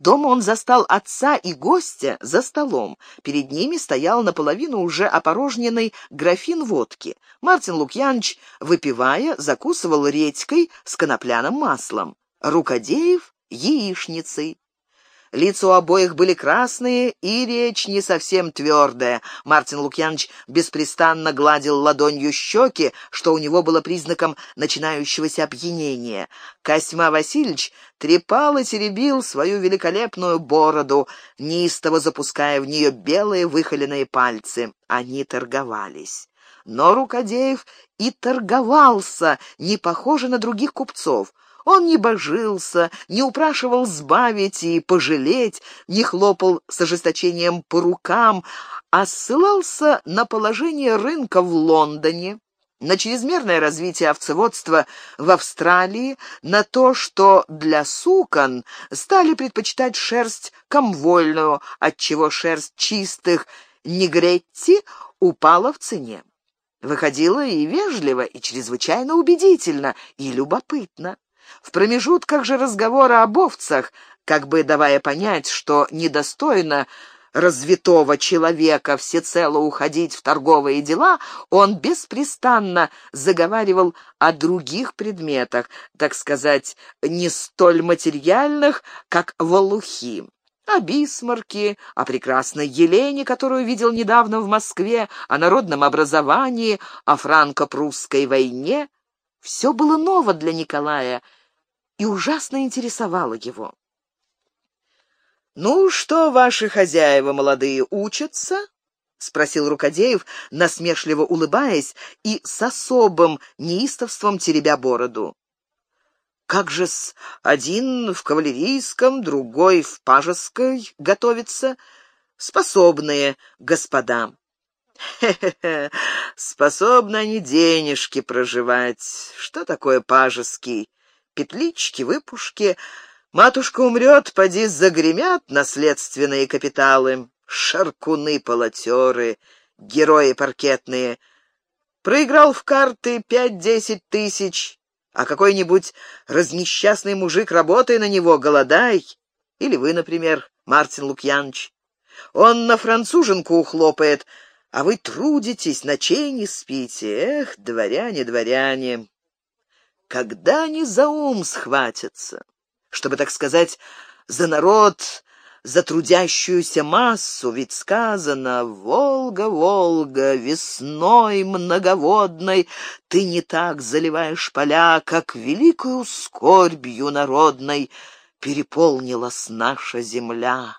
Дома он застал отца и гостя за столом. Перед ними стоял наполовину уже опорожненный графин водки. Мартин Лукьянович, выпивая, закусывал редькой с конопляным маслом. Рукодеев — яичницей. Лица у обоих были красные, и речь не совсем твердая. Мартин Лукьянович беспрестанно гладил ладонью щеки, что у него было признаком начинающегося опьянения. Косьма Васильевич трепал и теребил свою великолепную бороду, неистово запуская в нее белые выхоленные пальцы. Они торговались. Но Рукодеев и торговался, не похоже на других купцов. Он не божился, не упрашивал сбавить и пожалеть, не хлопал с ожесточением по рукам, а ссылался на положение рынка в Лондоне, на чрезмерное развитие овцеводства в Австралии, на то, что для сукон стали предпочитать шерсть комвольную, отчего шерсть чистых негретти упала в цене. Выходило и вежливо, и чрезвычайно убедительно, и любопытно. В промежутках же разговора об овцах, как бы давая понять, что недостойно развитого человека всецело уходить в торговые дела, он беспрестанно заговаривал о других предметах, так сказать, не столь материальных, как волухи. О Бисмарке, о прекрасной Елене, которую видел недавно в Москве, о народном образовании, о франко-прусской войне. Все было ново для Николая — и ужасно интересовало его. «Ну, что ваши хозяева молодые учатся?» — спросил Рукодеев, насмешливо улыбаясь и с особым неистовством теребя бороду. «Как же-с, один в кавалерийском, другой в пажеской готовится? Способные господа». «Хе-хе-хе, способны они денежки проживать. Что такое пажеский? Петлички, выпушки. Матушка умрет, поди загремят наследственные капиталы. Шаркуны-полотеры, герои паркетные. Проиграл в карты пять-десять тысяч, а какой-нибудь разнесчастный мужик, работая на него, голодай. Или вы, например, Мартин Лукьянович. Он на француженку ухлопает, а вы трудитесь, ночей не спите. Эх, дворяне, дворяне, когда они за ум схватятся, чтобы, так сказать, за народ, за трудящуюся массу, ведь сказано «Волга, Волга, весной многоводной ты не так заливаешь поля, как великую скорбью народной переполнилась наша земля».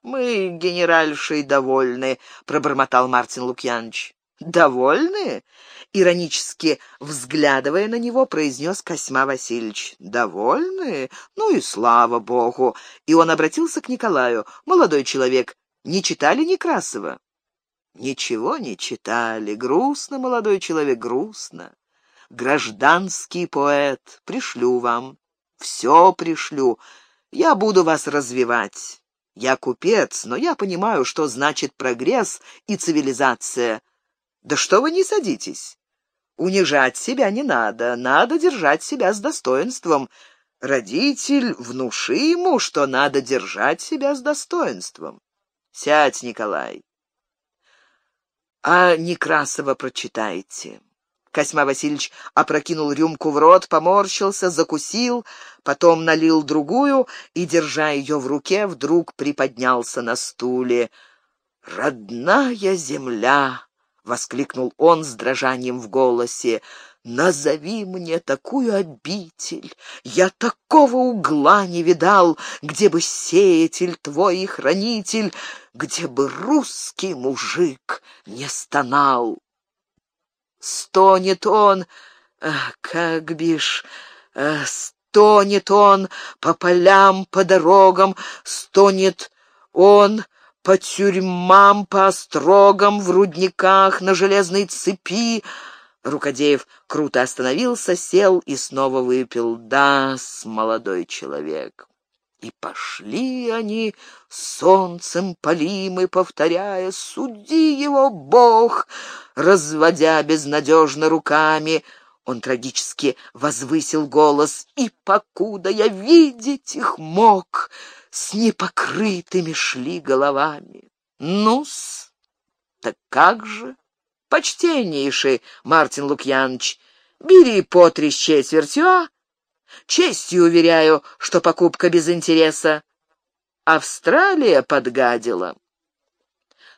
«Мы, генеральшей, довольны», — пробормотал Мартин Лукьянович. «Довольны?» — иронически взглядывая на него, произнес Косьма Васильевич. «Довольны? Ну и слава богу!» И он обратился к Николаю. «Молодой человек, не читали Некрасова?» «Ничего не читали. Грустно, молодой человек, грустно. Гражданский поэт. Пришлю вам. Все пришлю. Я буду вас развивать. Я купец, но я понимаю, что значит прогресс и цивилизация». Да что вы не садитесь? Унижать себя не надо, надо держать себя с достоинством. Родитель, внуши ему, что надо держать себя с достоинством. Сядь, Николай. А Некрасова прочитайте. Косьма Васильевич опрокинул рюмку в рот, поморщился, закусил, потом налил другую и, держа ее в руке, вдруг приподнялся на стуле. «Родная земля!» — воскликнул он с дрожанием в голосе. «Назови мне такую обитель! Я такого угла не видал, где бы сеятель твой и хранитель, где бы русский мужик не стонал!» Стонет он, как бишь, стонет он по полям, по дорогам, стонет он по тюрьмам, по острогам, в рудниках, на железной цепи. Рукодеев круто остановился, сел и снова выпил. Да, с молодой человек. И пошли они солнцем полимы, повторяя «Суди его, Бог!» разводя безнадежно руками. Он трагически возвысил голос, и покуда я видеть их мог, с непокрытыми шли головами. Ну-с, так как же? Почтеннейший Мартин Лукьянович, бери по три с четвертью, а? Честью уверяю, что покупка без интереса. Австралия подгадила.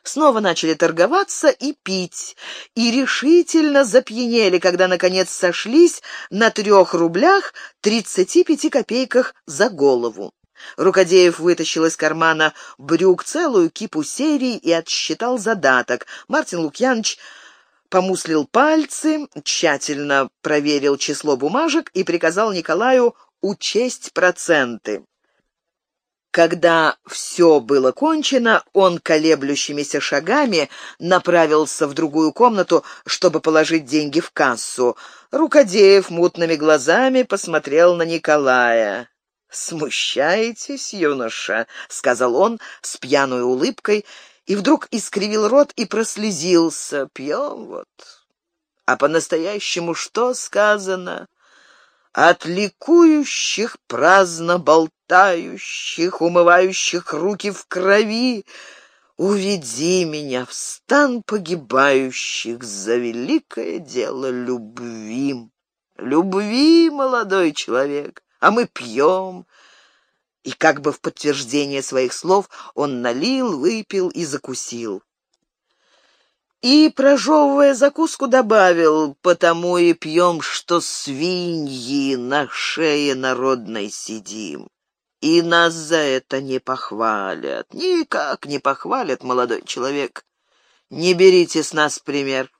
Снова начали торговаться и пить, и решительно запьянели, когда, наконец, сошлись на трех рублях тридцати пяти копейках за голову. Рукодеев вытащил из кармана брюк целую кипу серий и отсчитал задаток. Мартин Лукьянович помуслил пальцы, тщательно проверил число бумажек и приказал Николаю учесть проценты. Когда все было кончено, он колеблющимися шагами направился в другую комнату, чтобы положить деньги в кассу. Рукодеев мутными глазами посмотрел на Николая. «Смущаетесь, юноша?» — сказал он с пьяной улыбкой, и вдруг искривил рот и прослезился. «Пьем вот». А по-настоящему что сказано? От ликующих, праздно болтающих, умывающих руки в крови, Уведи меня в стан погибающих за великое дело любви. Любви, молодой человек, а мы пьем, и как бы в подтверждение своих слов он налил, выпил и закусил. И, прожевывая закуску, добавил, «Потому и пьем, что свиньи на шее народной сидим. И нас за это не похвалят, никак не похвалят, молодой человек. Не берите с нас пример.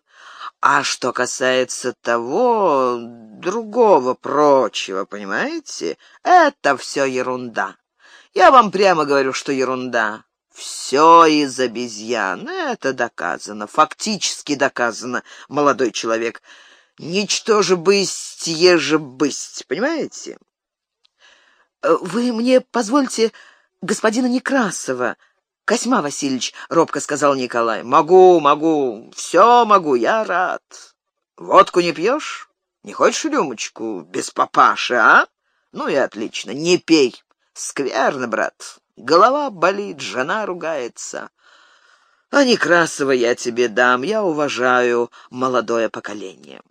А что касается того, другого, прочего, понимаете, это все ерунда. Я вам прямо говорю, что ерунда. Все из обезьян. Это доказано, фактически доказано, молодой человек. Ничто же бысть, еже бысть, понимаете? Вы мне позвольте господина Некрасова, «Косьма Васильевич», — робко сказал Николай, — «могу, могу, все могу, я рад. Водку не пьешь? Не хочешь рюмочку без папаши, а? Ну и отлично, не пей. Скверно, брат. Голова болит, жена ругается. А Некрасова я тебе дам, я уважаю молодое поколение».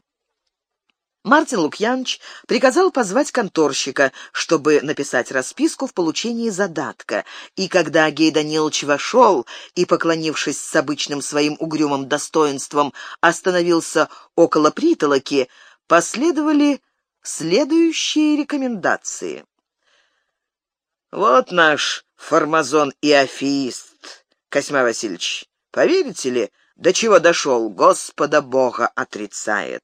Мартин Лукьянович приказал позвать конторщика, чтобы написать расписку в получении задатка, и когда Гей Данилович вошел и, поклонившись с обычным своим угрюмым достоинством, остановился около притолоки, последовали следующие рекомендации. «Вот наш формазон и афеист, Косьма Васильевич. Поверите ли, до чего дошел, Господа Бога отрицает».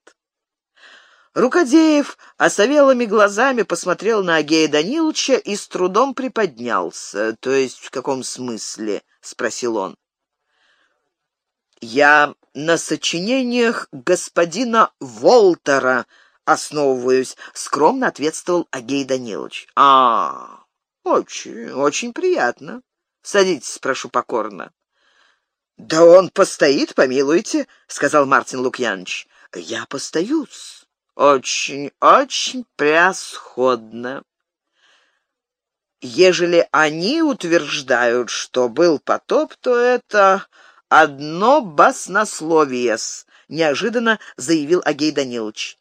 Рукодеев осовелыми глазами посмотрел на Агея Даниловича и с трудом приподнялся. «То есть в каком смысле?» — спросил он. «Я на сочинениях господина Волтера основываюсь», — скромно ответствовал Агей Данилович. «А, очень, очень приятно. Садитесь, прошу покорно». «Да он постоит, помилуйте», — сказал Мартин Лукьянович. «Я постаюсь». Очень, очень превосходно. Ежели они утверждают, что был потоп, то это одно баснословие неожиданно заявил Агей Данилович.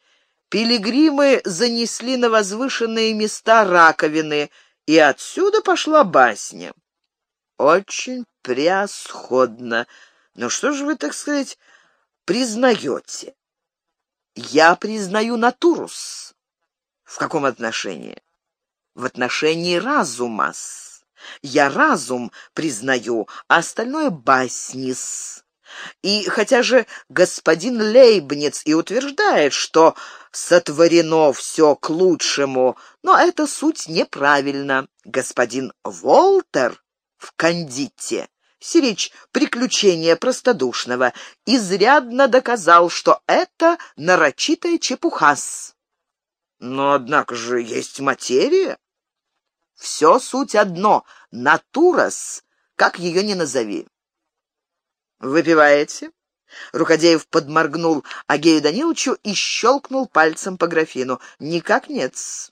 Пилигримы занесли на возвышенные места раковины, и отсюда пошла басня. Очень превосходно. Но что же вы, так сказать, признаете? Я признаю натурус. В каком отношении? В отношении разумас. Я разум признаю, а остальное баснис. И хотя же господин Лейбниц и утверждает, что сотворено все к лучшему, но эта суть неправильна. Господин Волтер в «Кандите» Сирич «Приключения простодушного» изрядно доказал, что это нарочитая чепухас. Но, однако же, есть материя. Все суть одно — натурас, как ее ни назови. Выпиваете? Рукодеев подморгнул Агею Даниловичу и щелкнул пальцем по графину. «Никак нет -с.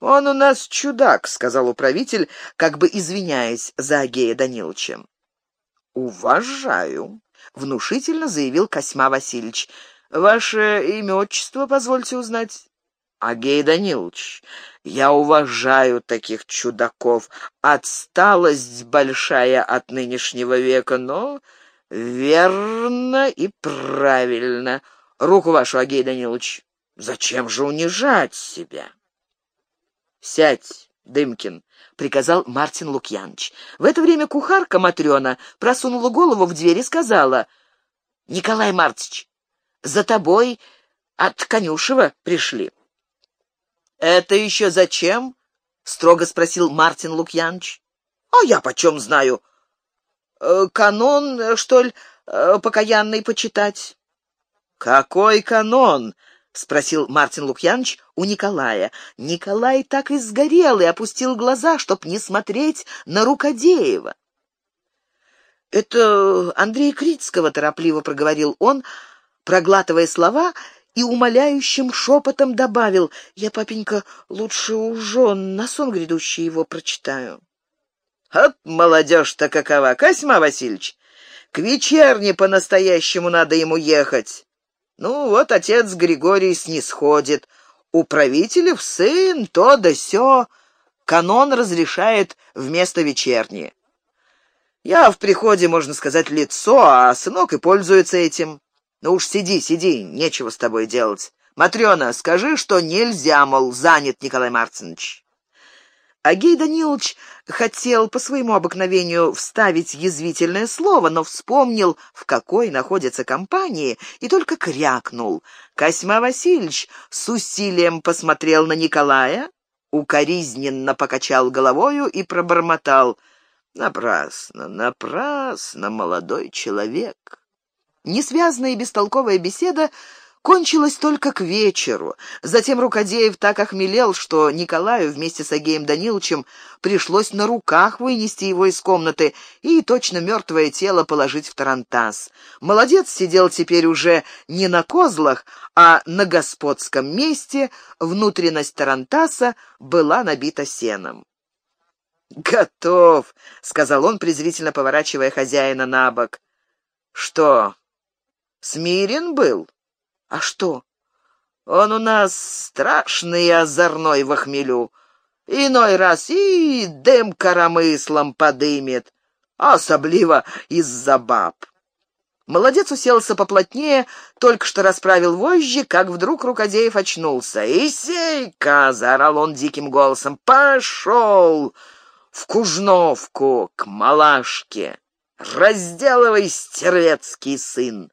«Он у нас чудак», — сказал управитель, как бы извиняясь за Агея Даниловича. «Уважаю», — внушительно заявил Косьма Васильевич. «Ваше имя, отчество, позвольте узнать?» «Агей Данилович, я уважаю таких чудаков. Отсталость большая от нынешнего века, но верно и правильно. Руку вашу, Агей Данилович. Зачем же унижать себя?» «Сядь, Дымкин», — приказал Мартин Лукьянович. В это время кухарка Матрена просунула голову в дверь и сказала, «Николай Мартич, за тобой от Конюшева пришли». «Это еще зачем?» — строго спросил Мартин Лукьянович. «А я почем знаю? Э, канон, что ли, э, покаянный почитать?» «Какой канон?» — спросил Мартин Лукьянович у Николая. Николай так и сгорел и опустил глаза, чтоб не смотреть на Рукодеева. «Это Андрей Крицкого», — торопливо проговорил он, проглатывая слова и умоляющим шепотом добавил, «Я, папенька, лучше у жен на сон грядущий его прочитаю». «От молодежь-то какова, Косьма Васильевич! К вечерне по-настоящему надо ему ехать. Ну, вот отец Григорий снисходит. У правителей сын, то да сё. Канон разрешает вместо вечерни. Я в приходе, можно сказать, лицо, а сынок и пользуется этим. Ну уж сиди, сиди, нечего с тобой делать. Матрена, скажи, что нельзя, мол, занят Николай Марцинович. Агей Данилович хотел по своему обыкновению вставить язвительное слово, но вспомнил, в какой находится компании, и только крякнул. Косьма Васильевич с усилием посмотрел на Николая, укоризненно покачал головою и пробормотал. «Напрасно, напрасно, молодой человек». Несвязная и бестолковая беседа кончилась только к вечеру. Затем Рукодеев так охмелел, что Николаю вместе с Агеем Даниловичем пришлось на руках вынести его из комнаты и точно мертвое тело положить в тарантас. Молодец сидел теперь уже не на козлах, а на господском месте, внутренность тарантаса была набита сеном. «Готов», — сказал он, презрительно поворачивая хозяина на бок. «Что, смирен был?» А что? Он у нас страшный озорной в охмелю. Иной раз и дым коромыслом подымет, особливо из-за баб. Молодец уселся поплотнее, только что расправил вожжи, как вдруг Рукодеев очнулся. «Исей-ка!» — заорал он диким голосом. «Пошел в Кужновку к малашке! Разделывай, стервецкий сын!»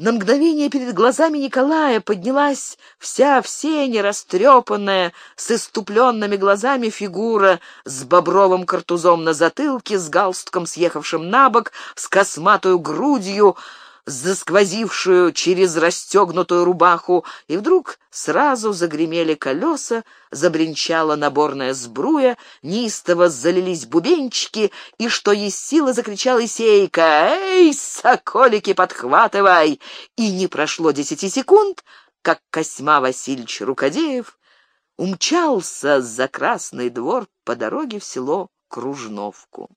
На мгновение перед глазами Николая поднялась вся в сене растрепанная, с иступленными глазами фигура с бобровым картузом на затылке, с галстуком, съехавшим на бок, с косматую грудью, засквозившую через расстегнутую рубаху, и вдруг сразу загремели колеса, забринчала наборная сбруя, неистово залились бубенчики, и что есть сила закричал Исейка «Эй, соколики, подхватывай!» И не прошло десяти секунд, как Косьма Васильевич Рукодеев умчался за Красный двор по дороге в село Кружновку.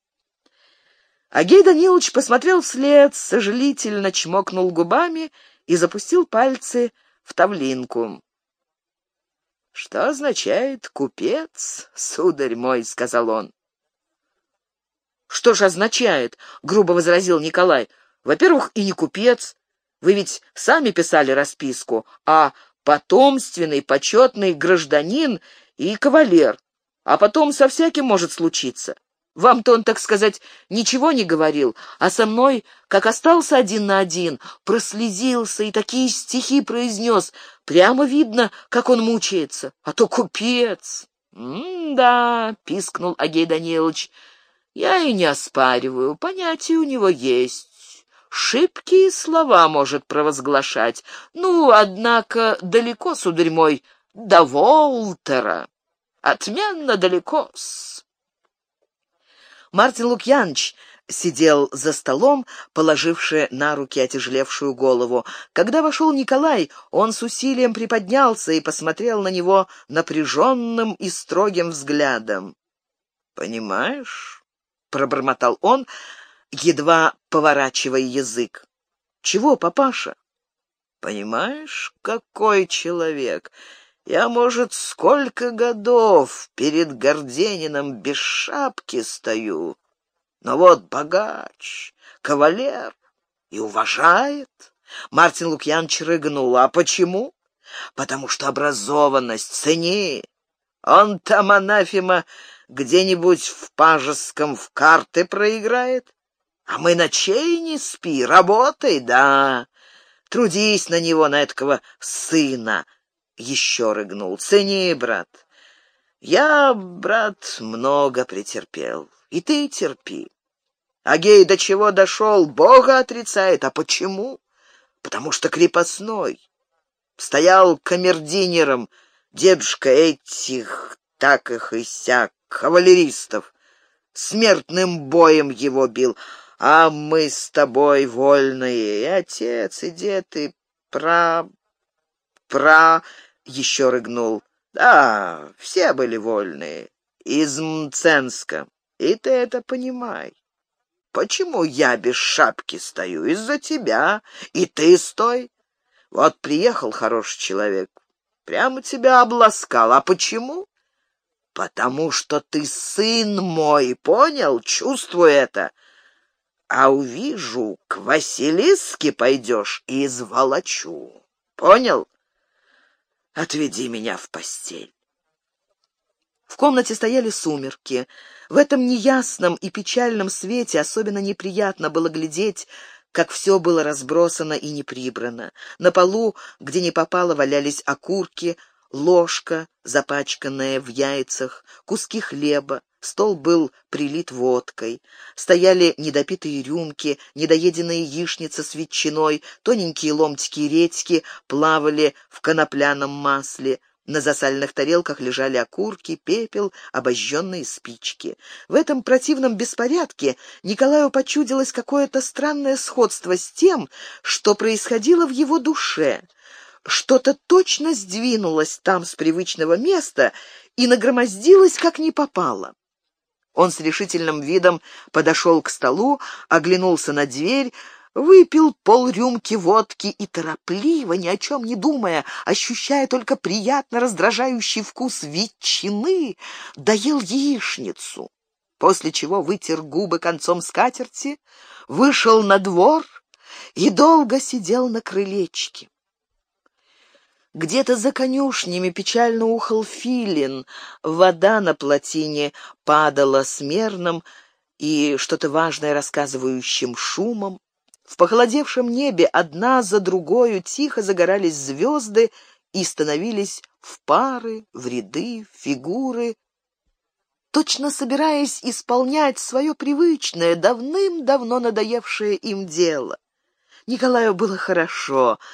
Агей Данилович посмотрел вслед, сожалительно чмокнул губами и запустил пальцы в тавлинку. «Что означает купец, сударь мой?» — сказал он. «Что ж означает?» — грубо возразил Николай. «Во-первых, и не купец. Вы ведь сами писали расписку, а потомственный, почетный гражданин и кавалер. А потом со всяким может случиться. Вам-то он, так сказать, ничего не говорил, а со мной, как остался один на один, прослезился и такие стихи произнес. Прямо видно, как он мучается, а то купец. «М-да», — пискнул Агей Данилович, — «я и не оспариваю, понятие у него есть». Шибкие слова может провозглашать. Ну, однако, далеко, сударь мой, до Волтера. Отменно далеко-с. Мартин Лукьянович сидел за столом, положивший на руки отяжелевшую голову. Когда вошел Николай, он с усилием приподнялся и посмотрел на него напряженным и строгим взглядом. «Понимаешь?» — пробормотал он, едва поворачивая язык. «Чего, папаша?» «Понимаешь, какой человек? Я, может, сколько годов перед Гордениным без шапки стою, но вот богач, кавалер и уважает». Мартин Лукьянович рыгнул. «А почему?» «Потому что образованность цени. Он там, анафема, где-нибудь в Пажеском в карты проиграет, а мы ночей не спи, работай, да. Трудись на него, на этого сына. Еще рыгнул. Цени, брат. Я, брат, много претерпел, и ты терпи. Агей до чего дошел, Бога отрицает. А почему? Потому что крепостной. Стоял камердинером, дедушка этих, так их и сяк, кавалеристов. Смертным боем его бил, а мы с тобой вольные, и отец, и дед, и пра... пра... еще рыгнул. Да, все были вольные, из Мценска, и ты это понимай. Почему я без шапки стою? Из-за тебя, и ты стой. Вот приехал хороший человек, прямо тебя обласкал, а почему? потому что ты сын мой, понял? Чувствую это. А увижу, к Василиске пойдешь и изволочу. Понял? Отведи меня в постель. В комнате стояли сумерки. В этом неясном и печальном свете особенно неприятно было глядеть, как все было разбросано и не прибрано. На полу, где не попало, валялись окурки, ложка, запачканная в яйцах, куски хлеба, стол был прилит водкой, стояли недопитые рюмки, недоеденные яичница с ветчиной, тоненькие ломтики редьки плавали в конопляном масле, на засальных тарелках лежали окурки, пепел, обожженные спички. В этом противном беспорядке Николаю почудилось какое-то странное сходство с тем, что происходило в его душе — что-то точно сдвинулось там с привычного места и нагромоздилось, как не попало. Он с решительным видом подошел к столу, оглянулся на дверь, выпил полрюмки водки и торопливо, ни о чем не думая, ощущая только приятно раздражающий вкус ветчины, доел яичницу, после чего вытер губы концом скатерти, вышел на двор и долго сидел на крылечке. Где-то за конюшнями печально ухал филин, вода на плотине падала с мерным и что-то важное рассказывающим шумом. В похолодевшем небе одна за другою тихо загорались звезды и становились в пары, в ряды, в фигуры, точно собираясь исполнять свое привычное, давным-давно надоевшее им дело. Николаю было хорошо —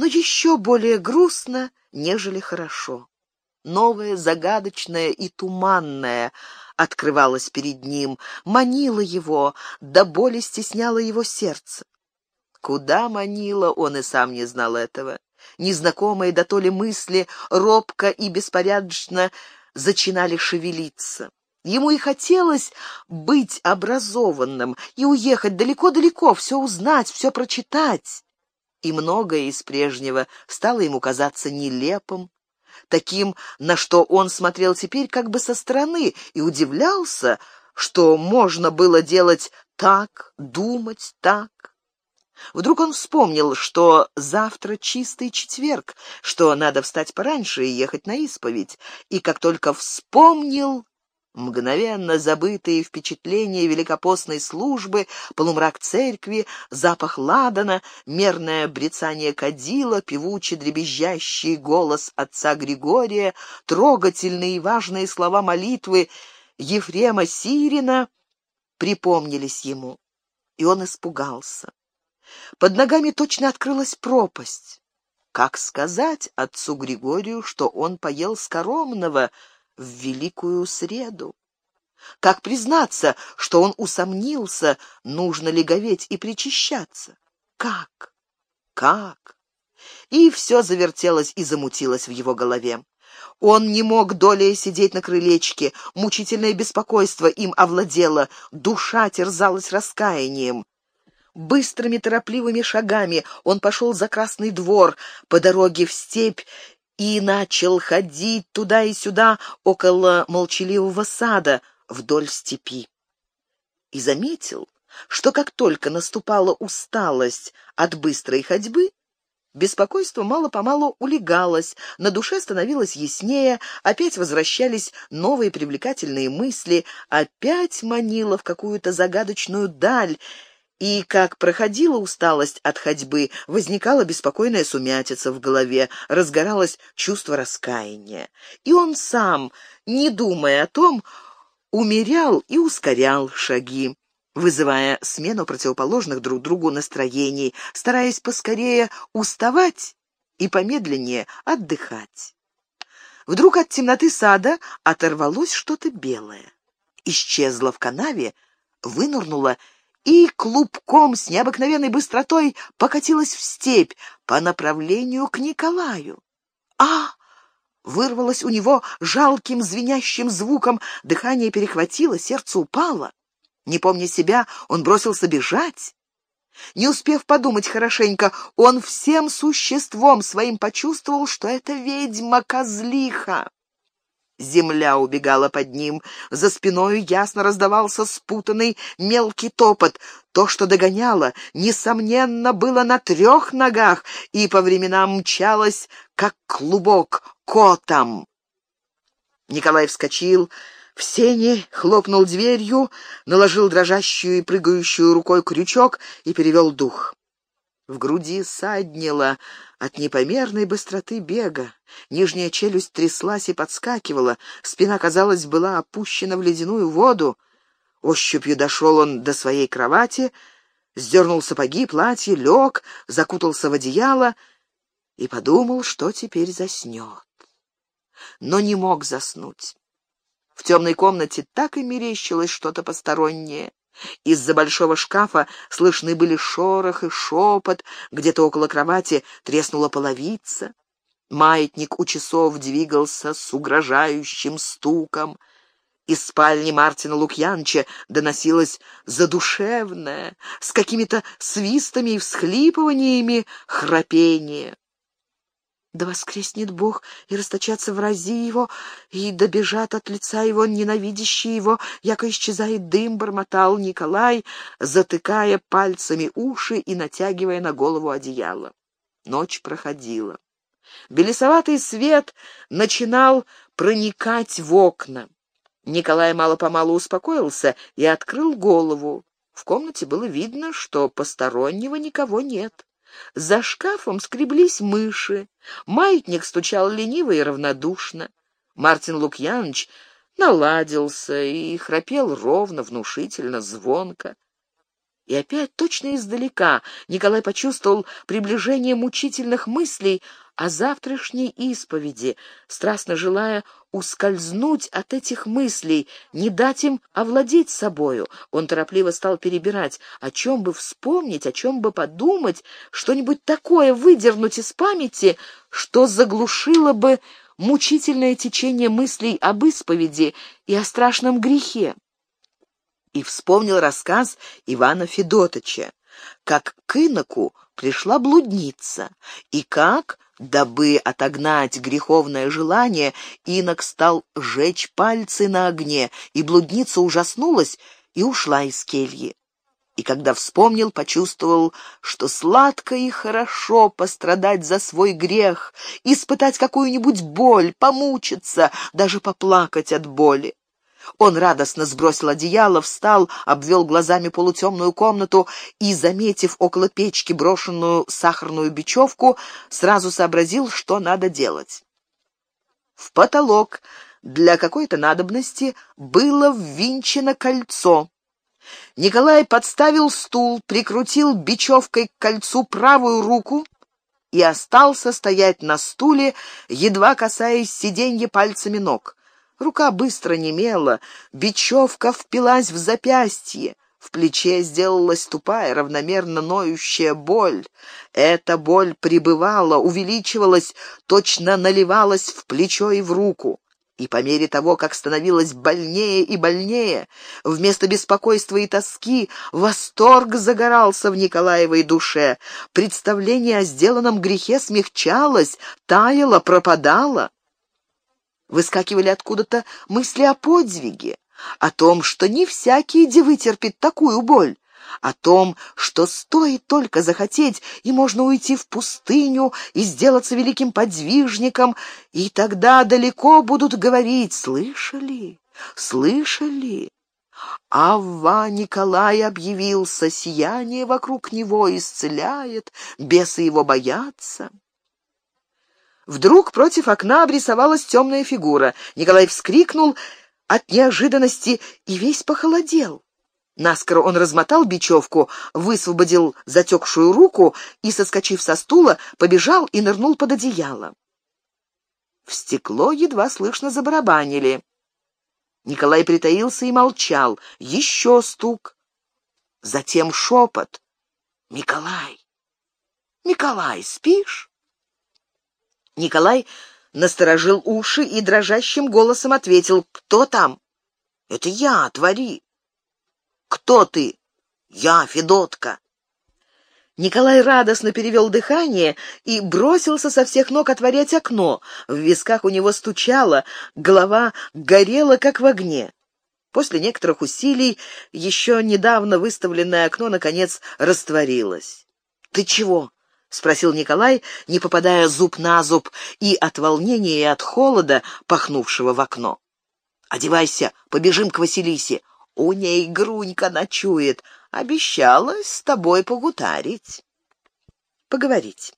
но еще более грустно, нежели хорошо. Новое, загадочное и туманное открывалось перед ним, манило его, до боли стесняло его сердце. Куда манило, он и сам не знал этого. Незнакомые до то ли мысли робко и беспорядочно зачинали шевелиться. Ему и хотелось быть образованным и уехать далеко-далеко, все узнать, все прочитать и многое из прежнего стало ему казаться нелепым, таким, на что он смотрел теперь как бы со стороны и удивлялся, что можно было делать так, думать так. Вдруг он вспомнил, что завтра чистый четверг, что надо встать пораньше и ехать на исповедь, и как только вспомнил, Мгновенно забытые впечатления великопостной службы, полумрак церкви, запах ладана, мерное брецание кадила, певучий дребезжащий голос отца Григория, трогательные и важные слова молитвы Ефрема Сирина припомнились ему, и он испугался. Под ногами точно открылась пропасть. Как сказать отцу Григорию, что он поел скоромного, в великую среду. Как признаться, что он усомнился, нужно ли говеть и причащаться? Как? Как? И все завертелось и замутилось в его голове. Он не мог долей сидеть на крылечке, мучительное беспокойство им овладело, душа терзалась раскаянием. Быстрыми торопливыми шагами он пошел за Красный двор по дороге в степь и начал ходить туда и сюда около молчаливого сада вдоль степи. И заметил, что как только наступала усталость от быстрой ходьбы, Беспокойство мало-помалу улегалось, на душе становилось яснее, опять возвращались новые привлекательные мысли, опять манило в какую-то загадочную даль, и, как проходила усталость от ходьбы, возникала беспокойная сумятица в голове, разгоралось чувство раскаяния. И он сам, не думая о том, умерял и ускорял шаги вызывая смену противоположных друг другу настроений, стараясь поскорее уставать и помедленнее отдыхать. Вдруг от темноты сада оторвалось что-то белое. Исчезло в канаве, вынырнуло и клубком с необыкновенной быстротой покатилась в степь по направлению к Николаю. «А!» Вырвалось у него жалким звенящим звуком, дыхание перехватило, сердце упало. Не помня себя, он бросился бежать. Не успев подумать хорошенько, он всем существом своим почувствовал, что это ведьма-козлиха. Земля убегала под ним, за спиной ясно раздавался спутанный мелкий топот. То, что догоняло, несомненно, было на трех ногах и по временам мчалось, как клубок, котом. Николай вскочил, в сене хлопнул дверью, наложил дрожащую и прыгающую рукой крючок и перевел дух. В груди саднило от непомерной быстроты бега. Нижняя челюсть тряслась и подскакивала, спина, казалось, была опущена в ледяную воду. Ощупью дошел он до своей кровати, сдернул сапоги, платье, лег, закутался в одеяло и подумал, что теперь заснет. Но не мог заснуть. В темной комнате так и мерещилось что-то постороннее. Из-за большого шкафа слышны были шорох и шепот, где-то около кровати треснула половица. Маятник у часов двигался с угрожающим стуком. Из спальни Мартина Лукьянча доносилось задушевное, с какими-то свистами и всхлипываниями, храпение. Да воскреснет Бог, и расточатся врази его, и добежат от лица его ненавидящие его, яко исчезает дым, бормотал Николай, затыкая пальцами уши и натягивая на голову одеяло. Ночь проходила. Белесоватый свет начинал проникать в окна. Николай мало-помалу успокоился и открыл голову. В комнате было видно, что постороннего никого нет. За шкафом скреблись мыши. Маятник стучал лениво и равнодушно. Мартин Лукьянович наладился и храпел ровно, внушительно, звонко. И опять точно издалека Николай почувствовал приближение мучительных мыслей о завтрашней исповеди, страстно желая ускользнуть от этих мыслей, не дать им овладеть собою. Он торопливо стал перебирать, о чем бы вспомнить, о чем бы подумать, что-нибудь такое выдернуть из памяти, что заглушило бы мучительное течение мыслей об исповеди и о страшном грехе. И вспомнил рассказ Ивана Федотыча, как к иноку пришла блудница, и как Дабы отогнать греховное желание, инок стал жечь пальцы на огне, и блудница ужаснулась и ушла из кельи. И когда вспомнил, почувствовал, что сладко и хорошо пострадать за свой грех, испытать какую-нибудь боль, помучиться, даже поплакать от боли. Он радостно сбросил одеяло, встал, обвел глазами полутемную комнату и, заметив около печки брошенную сахарную бечевку, сразу сообразил, что надо делать. В потолок для какой-то надобности было ввинчено кольцо. Николай подставил стул, прикрутил бечевкой к кольцу правую руку и остался стоять на стуле, едва касаясь сиденья пальцами ног. Рука быстро немела, бечевка впилась в запястье. В плече сделалась тупая, равномерно ноющая боль. Эта боль пребывала, увеличивалась, точно наливалась в плечо и в руку. И по мере того, как становилось больнее и больнее, вместо беспокойства и тоски восторг загорался в Николаевой душе. Представление о сделанном грехе смягчалось, таяло, пропадало. Выскакивали откуда-то мысли о подвиге, о том, что не всякий де вытерпит такую боль, о том, что стоит только захотеть, и можно уйти в пустыню и сделаться великим подвижником, и тогда далеко будут говорить «Слышали? Слышали?» Авва Николай объявился, сияние вокруг него исцеляет, бесы его боятся. Вдруг против окна обрисовалась темная фигура. Николай вскрикнул от неожиданности и весь похолодел. Наскоро он размотал бечевку, высвободил затекшую руку и, соскочив со стула, побежал и нырнул под одеяло. В стекло едва слышно забарабанили. Николай притаился и молчал. Еще стук. Затем шепот. «Николай! Николай, спишь?» Николай насторожил уши и дрожащим голосом ответил «Кто там?» «Это я, твори». «Кто ты?» «Я, Федотка». Николай радостно перевел дыхание и бросился со всех ног отворять окно. В висках у него стучало, голова горела, как в огне. После некоторых усилий еще недавно выставленное окно, наконец, растворилось. «Ты чего?» — спросил Николай, не попадая зуб на зуб, и от волнения и от холода, пахнувшего в окно. «Одевайся, побежим к Василисе. У ней грунька ночует. Обещалась с тобой погутарить». «Поговорить».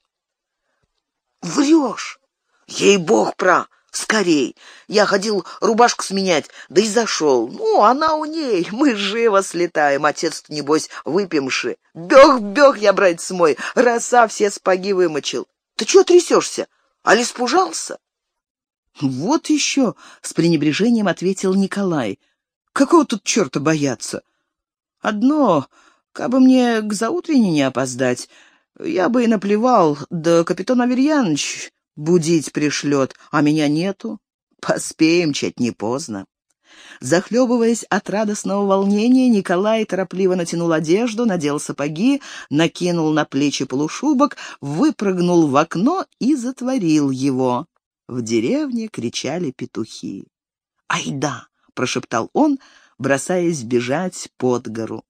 «Врешь! Ей-бог, про!» «Скорей! Я ходил рубашку сменять, да и зашел. Ну, она у ней, мы живо слетаем, отец небось, выпьемши. Бег-бег я, братец мой, роса все спаги вымочил. Ты чего трясешься? Али испужался?» «Вот еще!» — с пренебрежением ответил Николай. «Какого тут черта бояться? Одно, кабы мне к заутрене не опоздать, я бы и наплевал, да капитан Аверьяныч Будить пришлет, а меня нету. Поспеем, чать не поздно. Захлебываясь от радостного волнения, Николай торопливо натянул одежду, надел сапоги, накинул на плечи полушубок, выпрыгнул в окно и затворил его. В деревне кричали петухи. «Ай да!» — прошептал он, бросаясь бежать под гору.